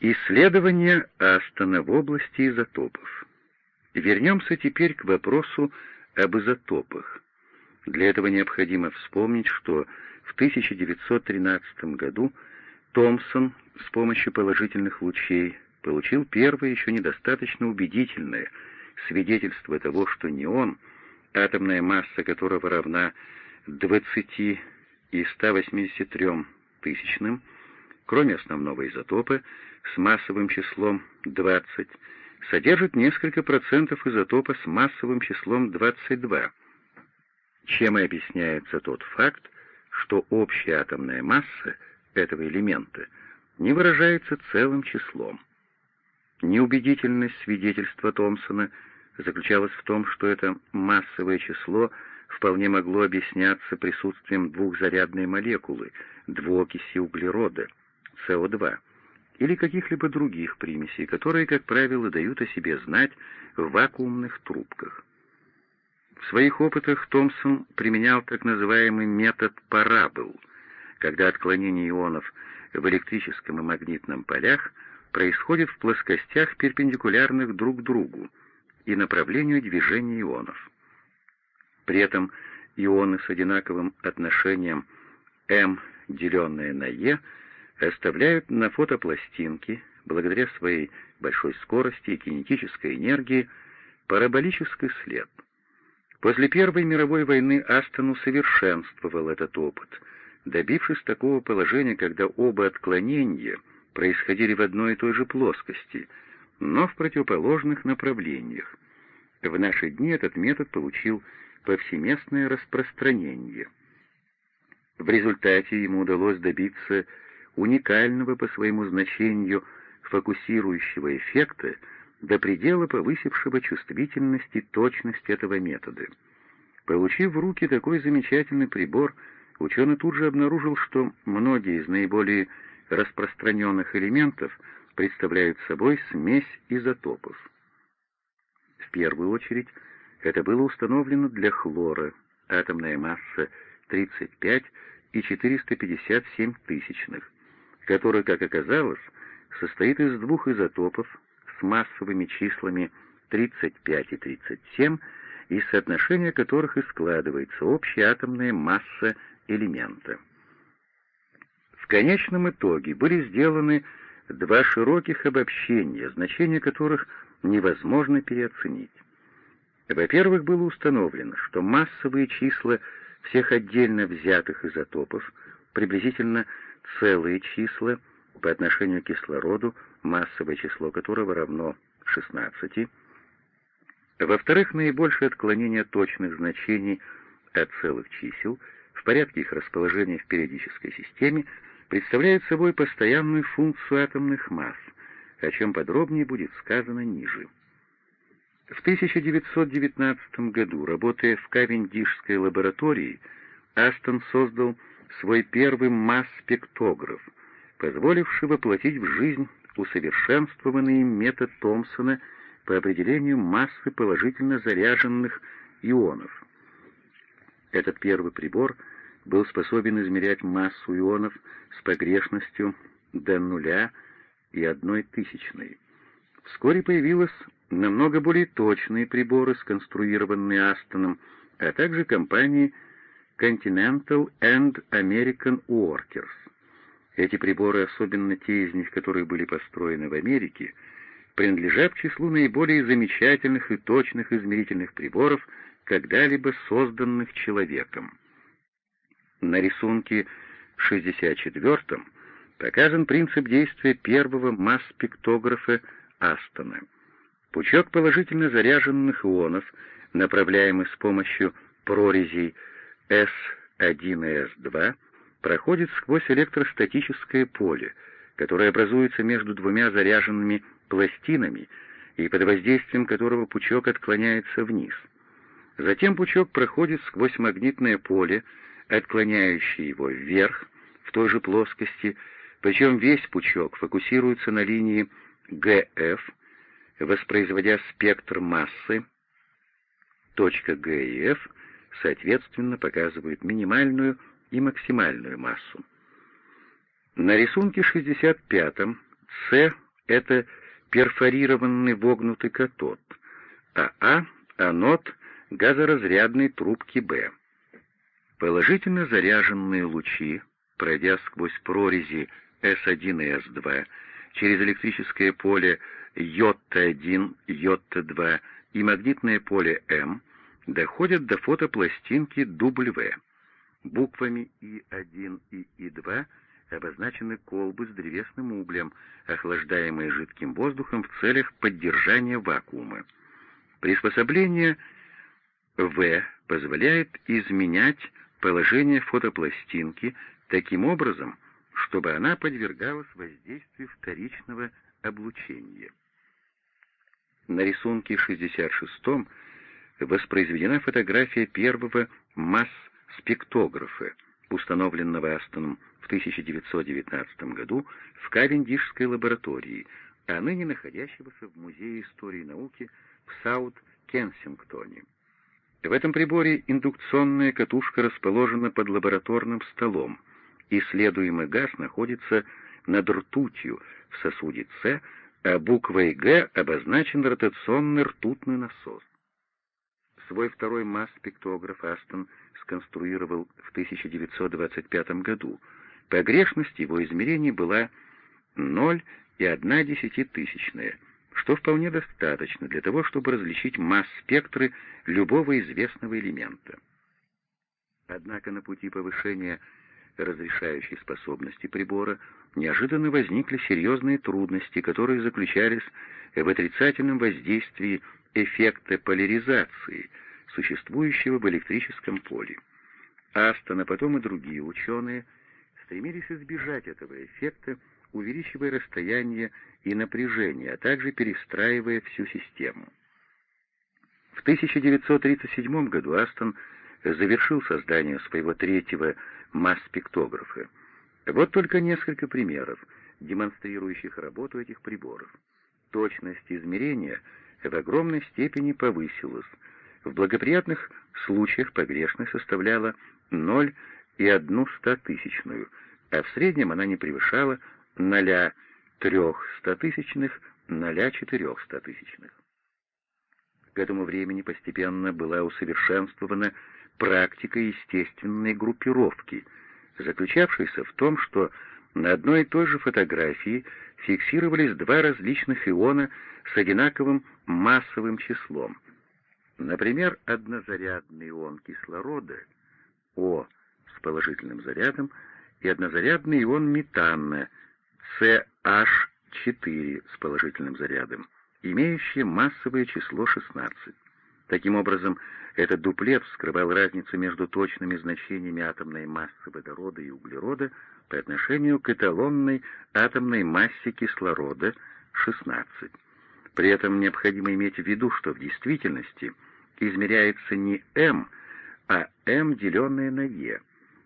Исследование Астона в области изотопов. Вернемся теперь к вопросу об изотопах. Для этого необходимо вспомнить, что в 1913 году Томпсон с помощью положительных лучей получил первое, еще недостаточно убедительное свидетельство того, что неон, атомная масса которого равна 20 и 183 тысячным, кроме основного изотопа, с массовым числом 20, содержит несколько процентов изотопа с массовым числом 22, чем и объясняется тот факт, что общая атомная масса этого элемента не выражается целым числом. Неубедительность свидетельства Томпсона заключалась в том, что это массовое число вполне могло объясняться присутствием двухзарядной молекулы, двуокиси углерода, СО2, или каких-либо других примесей, которые, как правило, дают о себе знать в вакуумных трубках. В своих опытах Томпсон применял так называемый метод парабол, когда отклонение ионов в электрическом и магнитном полях происходит в плоскостях, перпендикулярных друг другу, и направлению движения ионов. При этом ионы с одинаковым отношением m, деленное на e, оставляют на фотопластинке, благодаря своей большой скорости и кинетической энергии, параболический след. После Первой мировой войны Астон усовершенствовал этот опыт, добившись такого положения, когда оба отклонения происходили в одной и той же плоскости, но в противоположных направлениях. В наши дни этот метод получил повсеместное распространение. В результате ему удалось добиться уникального по своему значению фокусирующего эффекта до предела повысившего чувствительность и точность этого метода. Получив в руки такой замечательный прибор, ученый тут же обнаружил, что многие из наиболее распространенных элементов представляют собой смесь изотопов. В первую очередь, это было установлено для хлора, атомная масса 35 и 457 тысячных, который, как оказалось, состоит из двух изотопов с массовыми числами 35 и 37, из соотношения которых и складывается общая атомная масса элемента. В конечном итоге были сделаны два широких обобщения, значение которых невозможно переоценить. Во-первых, было установлено, что массовые числа всех отдельно взятых изотопов приблизительно целые числа по отношению к кислороду, массовое число которого равно 16. Во-вторых, наибольшее отклонение точных значений от целых чисел в порядке их расположения в периодической системе представляет собой постоянную функцию атомных масс, о чем подробнее будет сказано ниже. В 1919 году, работая в Кавендишской лаборатории, Астон создал свой первый масс-спектограф, позволивший воплотить в жизнь усовершенствованный метод Томпсона по определению массы положительно заряженных ионов. Этот первый прибор был способен измерять массу ионов с погрешностью до нуля и одной тысячной. Вскоре появилась намного более точные приборы, сконструированные Астоном, а также компанией Continental and American Workers. Эти приборы, особенно те из них, которые были построены в Америке, принадлежат к числу наиболее замечательных и точных измерительных приборов, когда-либо созданных человеком. На рисунке 64 показан принцип действия первого масс-спектографа Астона. Пучок положительно заряженных ионов, направляемый с помощью прорезей S1 и S2 проходит сквозь электростатическое поле, которое образуется между двумя заряженными пластинами и под воздействием которого пучок отклоняется вниз. Затем пучок проходит сквозь магнитное поле, отклоняющее его вверх, в той же плоскости, причем весь пучок фокусируется на линии ГФ, воспроизводя спектр массы, точка Г и F соответственно показывают минимальную и максимальную массу. На рисунке 65 С это перфорированный вогнутый катод, а А — анод газоразрядной трубки Б. Положительно заряженные лучи, пройдя сквозь прорези S1 и S2, через электрическое поле J1, J2 и магнитное поле М, доходят до фотопластинки W. Буквами И1 и И2 обозначены колбы с древесным углем, охлаждаемые жидким воздухом в целях поддержания вакуума. Приспособление В позволяет изменять положение фотопластинки таким образом, чтобы она подвергалась воздействию вторичного облучения. На рисунке 66 воспроизведена фотография первого масс-спектографа, установленного Астоном в 1919 году в Кавендишской лаборатории, а ныне находящегося в Музее истории науки в Саут-Кенсингтоне. В этом приборе индукционная катушка расположена под лабораторным столом. Исследуемый газ находится над ртутью в сосуде С, а буквой «Г» обозначен ротационный ртутный насос. Свой второй масс-спектограф Астон сконструировал в 1925 году. Погрешность его измерений была 0,1 что вполне достаточно для того, чтобы различить масс-спектры любого известного элемента. Однако на пути повышения разрешающей способности прибора неожиданно возникли серьезные трудности, которые заключались в отрицательном воздействии эффекта поляризации, существующего в электрическом поле. Астон, а потом и другие ученые стремились избежать этого эффекта, увеличивая расстояние и напряжение, а также перестраивая всю систему. В 1937 году Астон завершил создание своего третьего масс-спектографа. Вот только несколько примеров, демонстрирующих работу этих приборов. Точность измерения в огромной степени повысилась. В благоприятных случаях погрешность составляла 0,1 тысячную, а в среднем она не превышала 0,3 тысячных, 0,4 тысячных. К этому времени постепенно была усовершенствована практика естественной группировки, заключавшейся в том, что на одной и той же фотографии фиксировались два различных иона с одинаковым массовым числом. Например, однозарядный ион кислорода, О с положительным зарядом, и однозарядный ион метана, CH4 с положительным зарядом, имеющие массовое число 16. Таким образом, этот дуплет вскрывал разницу между точными значениями атомной массы водорода и углерода по отношению к эталонной атомной массе кислорода 16. При этом необходимо иметь в виду, что в действительности измеряется не m, а m, деленное на e,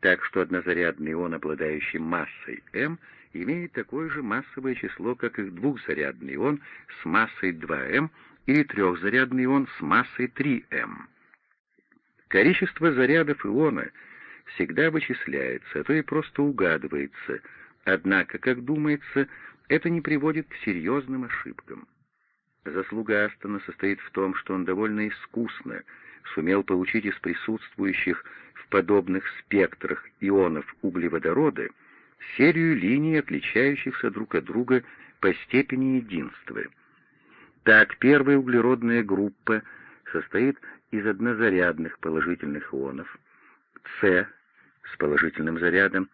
так что однозарядный ион, обладающий массой m, имеет такое же массовое число, как и двухзарядный ион с массой 2m или трехзарядный ион с массой 3m. Количество зарядов иона всегда вычисляется, а то и просто угадывается, однако, как думается, это не приводит к серьезным ошибкам. Заслуга Астона состоит в том, что он довольно искусно сумел получить из присутствующих в подобных спектрах ионов углеводорода серию линий, отличающихся друг от друга по степени единства. Так, первая углеродная группа состоит из однозарядных положительных ионов С с положительным зарядом,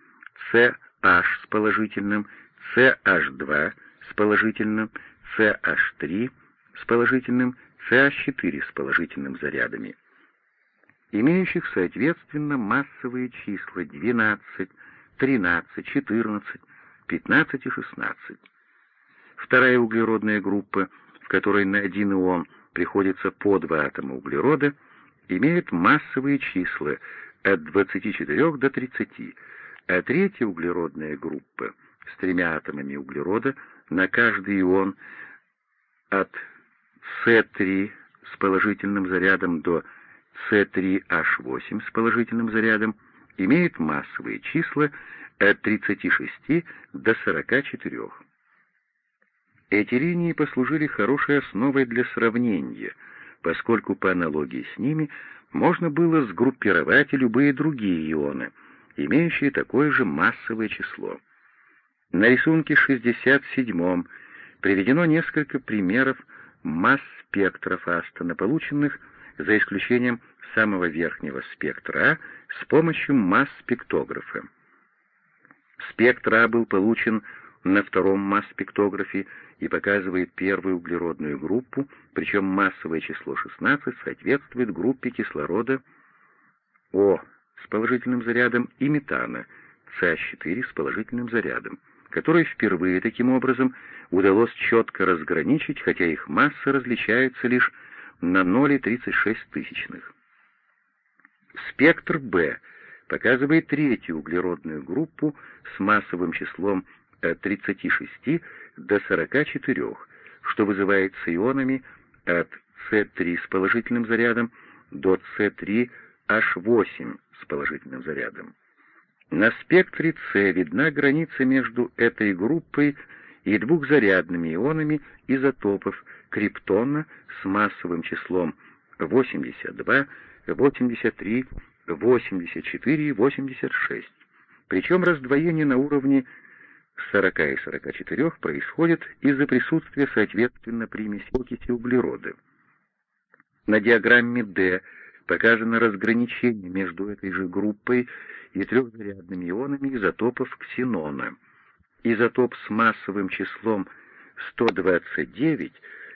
CH с положительным, CH2 с положительным, CH3 с положительным, CH4 с положительным зарядами, имеющих соответственно массовые числа 12, 13, 14, 15 и 16. Вторая углеродная группа, в которой на один ион приходится по два атома углерода, имеет массовые числа от 24 до 30, а третья углеродная группа с тремя атомами углерода на каждый ион от С3 с положительным зарядом до С3H8 с положительным зарядом имеет массовые числа от 36 до 44. Эти линии послужили хорошей основой для сравнения, поскольку по аналогии с ними можно было сгруппировать и любые другие ионы, имеющие такое же массовое число. На рисунке 67 приведено несколько примеров масс спектров Астона, полученных, за исключением самого верхнего спектра А, с помощью масс-спектографа. Спектр А был получен на втором масс-спектографе и показывает первую углеродную группу, причем массовое число 16 соответствует группе кислорода О с положительным зарядом и метана СА4 с положительным зарядом, которые впервые таким образом удалось четко разграничить, хотя их масса различается лишь на 0,36. Спектр Б показывает третью углеродную группу с массовым числом от 36 до 44, что вызывается ионами от С3 с положительным зарядом до С3H8 с положительным зарядом. На спектре С видна граница между этой группой и двухзарядными ионами изотопов криптона с массовым числом 82, 83, 84 и 86. Причем раздвоение на уровне 40 и 44 происходит из-за присутствия соответственно примеси окиси углерода. На диаграмме D показано разграничение между этой же группой и трехзарядными ионами изотопов ксенона. Изотоп с массовым числом 129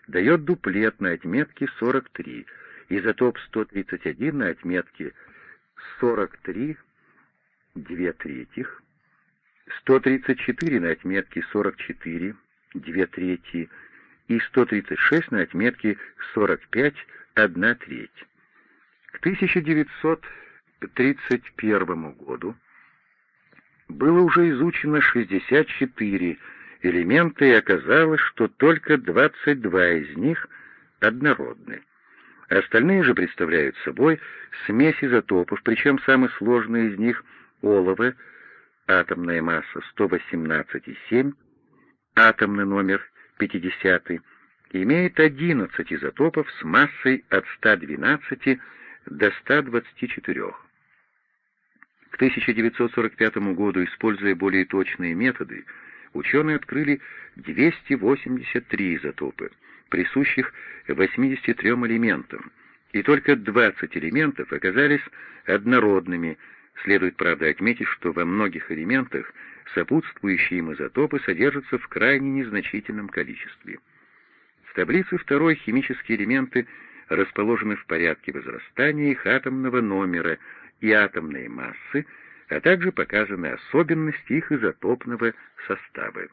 дает дуплет на отметке 43, изотоп 131 на отметке 43, 2 третьих, 134 на отметке 44, 2 трети, и 136 на отметке 45, 1 треть. К 1931 году было уже изучено 64 элемента, и оказалось, что только 22 из них однородны. Остальные же представляют собой смесь изотопов, причем самый сложный из них — олово, атомная масса 118,7, атомный номер 50, имеет 11 изотопов с массой от 112 до 124. К 1945 году, используя более точные методы, ученые открыли 283 изотопа, присущих 83 элементам, и только 20 элементов оказались однородными, Следует, правда, отметить, что во многих элементах сопутствующие им изотопы содержатся в крайне незначительном количестве. В таблице второй химические элементы расположены в порядке возрастания их атомного номера и атомной массы, а также показаны особенности их изотопного состава.